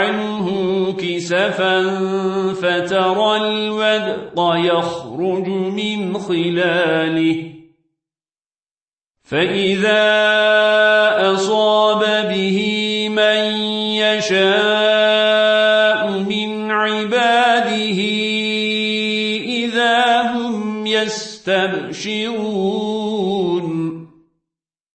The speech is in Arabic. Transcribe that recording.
ويجعله كسفا فترى الودق يخرج من خلاله. فإذا أصاب به من يشاء من عباده إذا هم يستبشرون.